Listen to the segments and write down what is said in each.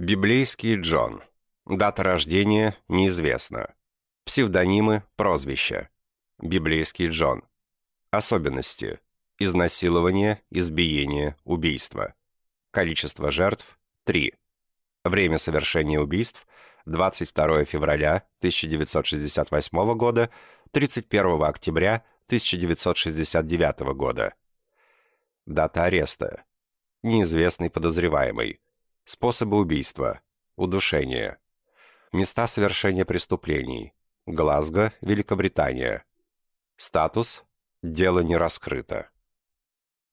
Библейский Джон. Дата рождения неизвестна. Псевдонимы, прозвища. Библейский Джон. Особенности. Изнасилование, избиение, убийство. Количество жертв – 3. Время совершения убийств – 22 февраля 1968 года, 31 октября 1969 года. Дата ареста. Неизвестный подозреваемый. Способы убийства. Удушение. Места совершения преступлений. Глазго, Великобритания. Статус. Дело не раскрыто.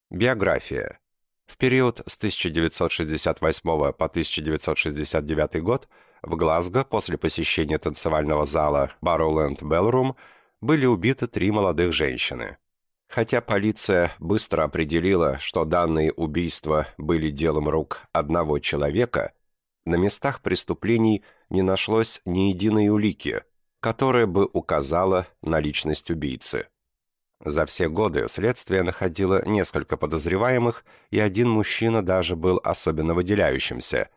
Биография. В период с 1968 по 1969 год в Глазго после посещения танцевального зала Barrowland Ballroom были убиты три молодых женщины. Хотя полиция быстро определила, что данные убийства были делом рук одного человека, на местах преступлений не нашлось ни единой улики, которая бы указала на личность убийцы. За все годы следствие находило несколько подозреваемых, и один мужчина даже был особенно выделяющимся.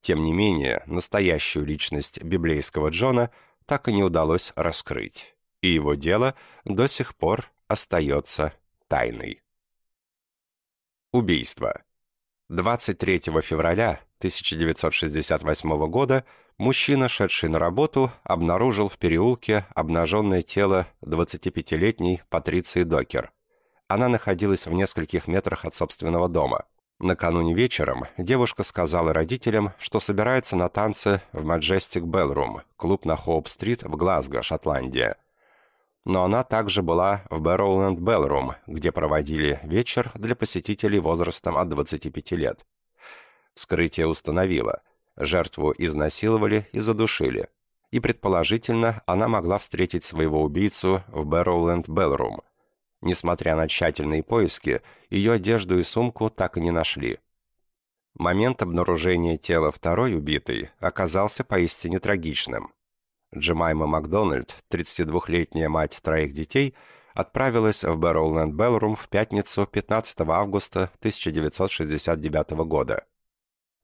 Тем не менее, настоящую личность библейского Джона так и не удалось раскрыть, и его дело до сих пор остается тайной. Убийство. 23 февраля 1968 года мужчина, шедший на работу, обнаружил в переулке обнаженное тело 25-летней Патриции Докер. Она находилась в нескольких метрах от собственного дома. Накануне вечером девушка сказала родителям, что собирается на танцы в Majestic Ballroom, клуб на Хоуп-стрит в Глазго, Шотландия но она также была в Бэрроуленд Беллрум, где проводили вечер для посетителей возрастом от 25 лет. Вскрытие установило, жертву изнасиловали и задушили, и, предположительно, она могла встретить своего убийцу в Бэрроуленд Беллрум. Несмотря на тщательные поиски, ее одежду и сумку так и не нашли. Момент обнаружения тела второй убитой оказался поистине трагичным. Джемайма Макдональд, 32-летняя мать троих детей, отправилась в Бэрроуленд Беллрум в пятницу 15 августа 1969 года.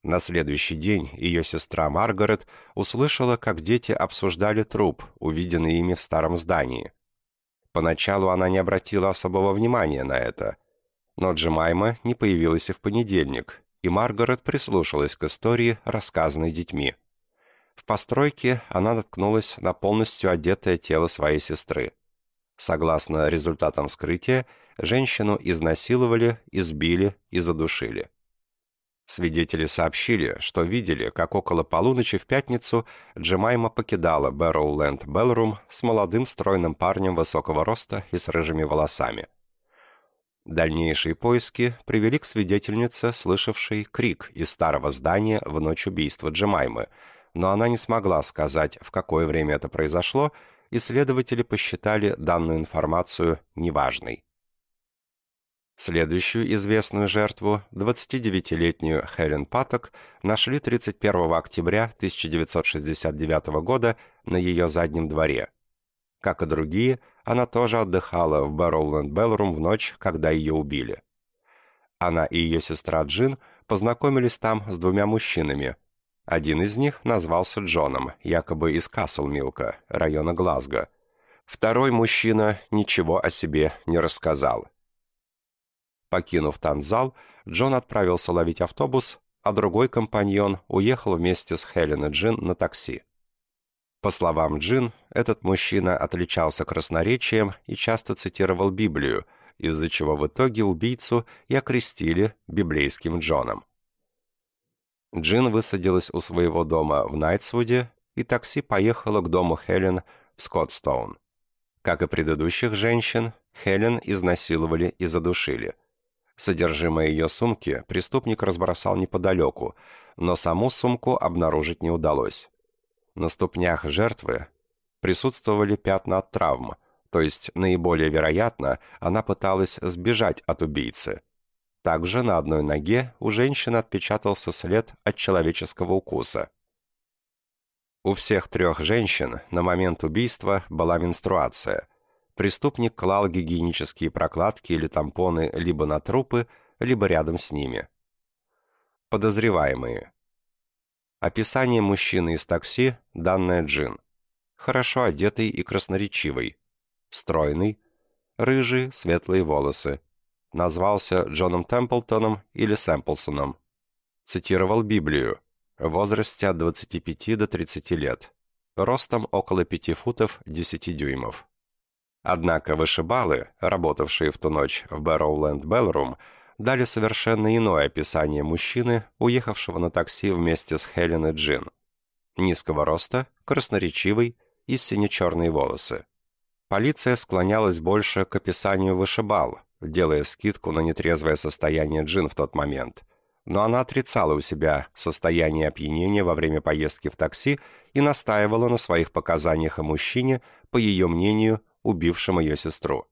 На следующий день ее сестра Маргарет услышала, как дети обсуждали труп, увиденный ими в старом здании. Поначалу она не обратила особого внимания на это, но Джемайма не появилась и в понедельник, и Маргарет прислушалась к истории, рассказанной детьми. В постройке она наткнулась на полностью одетое тело своей сестры. Согласно результатам вскрытия, женщину изнасиловали, избили и задушили. Свидетели сообщили, что видели, как около полуночи в пятницу Джемайма покидала Бэрроуленд Беллрум с молодым стройным парнем высокого роста и с рыжими волосами. Дальнейшие поиски привели к свидетельнице, слышавшей крик из старого здания в ночь убийства Джемаймы – но она не смогла сказать, в какое время это произошло, и следователи посчитали данную информацию неважной. Следующую известную жертву, 29-летнюю Хелен Патток, нашли 31 октября 1969 года на ее заднем дворе. Как и другие, она тоже отдыхала в Бэрроуленд Беллрум в ночь, когда ее убили. Она и ее сестра Джин познакомились там с двумя мужчинами, один из них назвался Джоном, якобы из Каслмилка, района Глазго. Второй мужчина ничего о себе не рассказал. Покинув танцзал, Джон отправился ловить автобус, а другой компаньон уехал вместе с Хелен и Джин на такси. По словам Джин, этот мужчина отличался красноречием и часто цитировал Библию, из-за чего в итоге убийцу и окрестили библейским Джоном. Джин высадилась у своего дома в Найтсвуде, и такси поехало к дому Хелен в Скоттстоун. Как и предыдущих женщин, Хелен изнасиловали и задушили. Содержимое ее сумки преступник разбросал неподалеку, но саму сумку обнаружить не удалось. На ступнях жертвы присутствовали пятна от травм, то есть наиболее вероятно, она пыталась сбежать от убийцы – также на одной ноге у женщины отпечатался след от человеческого укуса. У всех трех женщин на момент убийства была менструация. Преступник клал гигиенические прокладки или тампоны либо на трупы, либо рядом с ними. Подозреваемые. Описание мужчины из такси, данное Джин. Хорошо одетый и красноречивый. Стройный. Рыжие, светлые волосы. Назвался Джоном Темплтоном или Сэмплсоном. Цитировал Библию. В возрасте от 25 до 30 лет. Ростом около 5 футов 10 дюймов. Однако вышибалы, работавшие в ту ночь в Бэрроуленд Беллрум, дали совершенно иное описание мужчины, уехавшего на такси вместе с Хелен и Джин. Низкого роста, красноречивый и сине-черные волосы. Полиция склонялась больше к описанию вышибал, делая скидку на нетрезвое состояние Джин в тот момент. Но она отрицала у себя состояние опьянения во время поездки в такси и настаивала на своих показаниях о мужчине, по ее мнению, убившем ее сестру.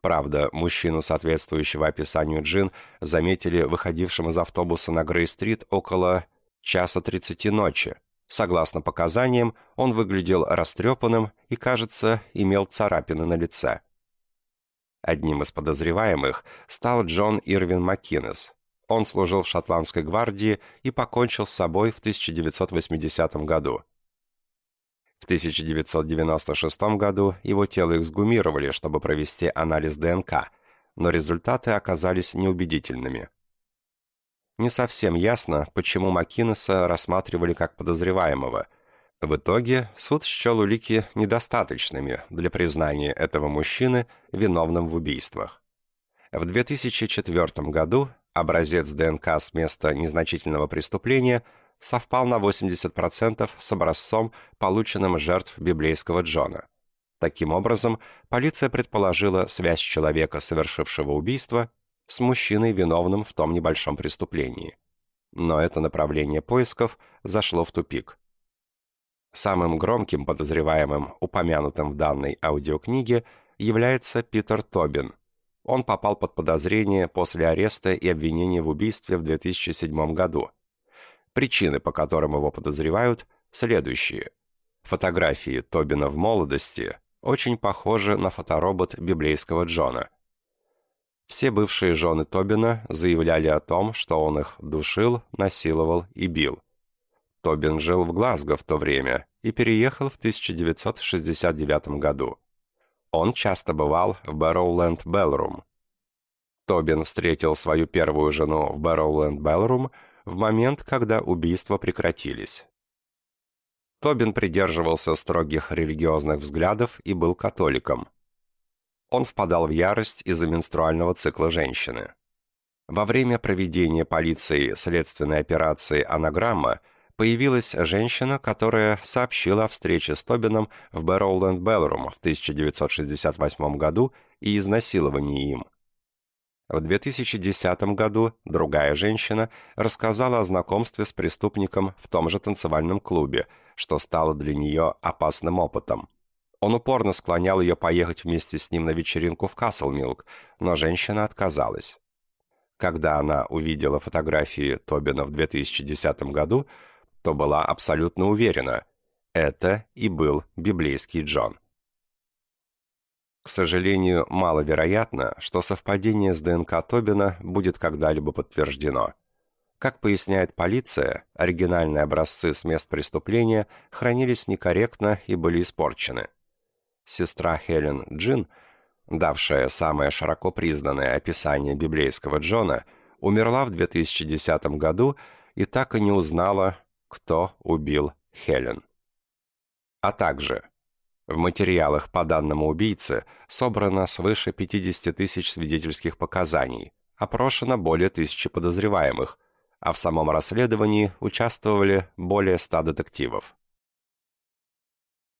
Правда, мужчину, соответствующего описанию Джин, заметили выходившим из автобуса на Грей-стрит около часа тридцати ночи. Согласно показаниям, он выглядел растрепанным и, кажется, имел царапины на лице. Одним из подозреваемых стал Джон Ирвин Маккинес. Он служил в шотландской гвардии и покончил с собой в 1980 году. В 1996 году его тело эксгумировали, чтобы провести анализ ДНК, но результаты оказались неубедительными. Не совсем ясно, почему Маккинеса рассматривали как подозреваемого. В итоге суд счел улики недостаточными для признания этого мужчины виновным в убийствах. В 2004 году образец ДНК с места незначительного преступления – совпал на 80% с образцом, полученным жертв библейского Джона. Таким образом, полиция предположила связь человека, совершившего убийство, с мужчиной, виновным в том небольшом преступлении. Но это направление поисков зашло в тупик. Самым громким подозреваемым, упомянутым в данной аудиокниге, является Питер Тобин. Он попал под подозрение после ареста и обвинения в убийстве в 2007 году – Причины, по которым его подозревают, следующие. Фотографии Тобина в молодости очень похожи на фоторобот библейского Джона. Все бывшие жены Тобина заявляли о том, что он их душил, насиловал и бил. Тобин жил в Глазго в то время и переехал в 1969 году. Он часто бывал в Бэрроуленд Беллрум. Тобин встретил свою первую жену в Бэрроуленд Беллрум в момент, когда убийства прекратились. Тобин придерживался строгих религиозных взглядов и был католиком. Он впадал в ярость из-за менструального цикла женщины. Во время проведения полицией следственной операции «Анаграмма» появилась женщина, которая сообщила о встрече с Тобином в Бэрроуленд Беллрум в 1968 году и изнасиловании им. В 2010 году другая женщина рассказала о знакомстве с преступником в том же танцевальном клубе, что стало для нее опасным опытом. Он упорно склонял ее поехать вместе с ним на вечеринку в Каслмилк, но женщина отказалась. Когда она увидела фотографии Тобина в 2010 году, то была абсолютно уверена – это и был библейский Джон. К сожалению, маловероятно, что совпадение с ДНК Тобина будет когда-либо подтверждено. Как поясняет полиция, оригинальные образцы с мест преступления хранились некорректно и были испорчены. Сестра Хелен Джин, давшая самое широко признанное описание библейского Джона, умерла в 2010 году и так и не узнала, кто убил Хелен. А также в материалах по данному убийце собрано свыше 50 тысяч свидетельских показаний, опрошено более тысячи подозреваемых, а в самом расследовании участвовали более 100 детективов.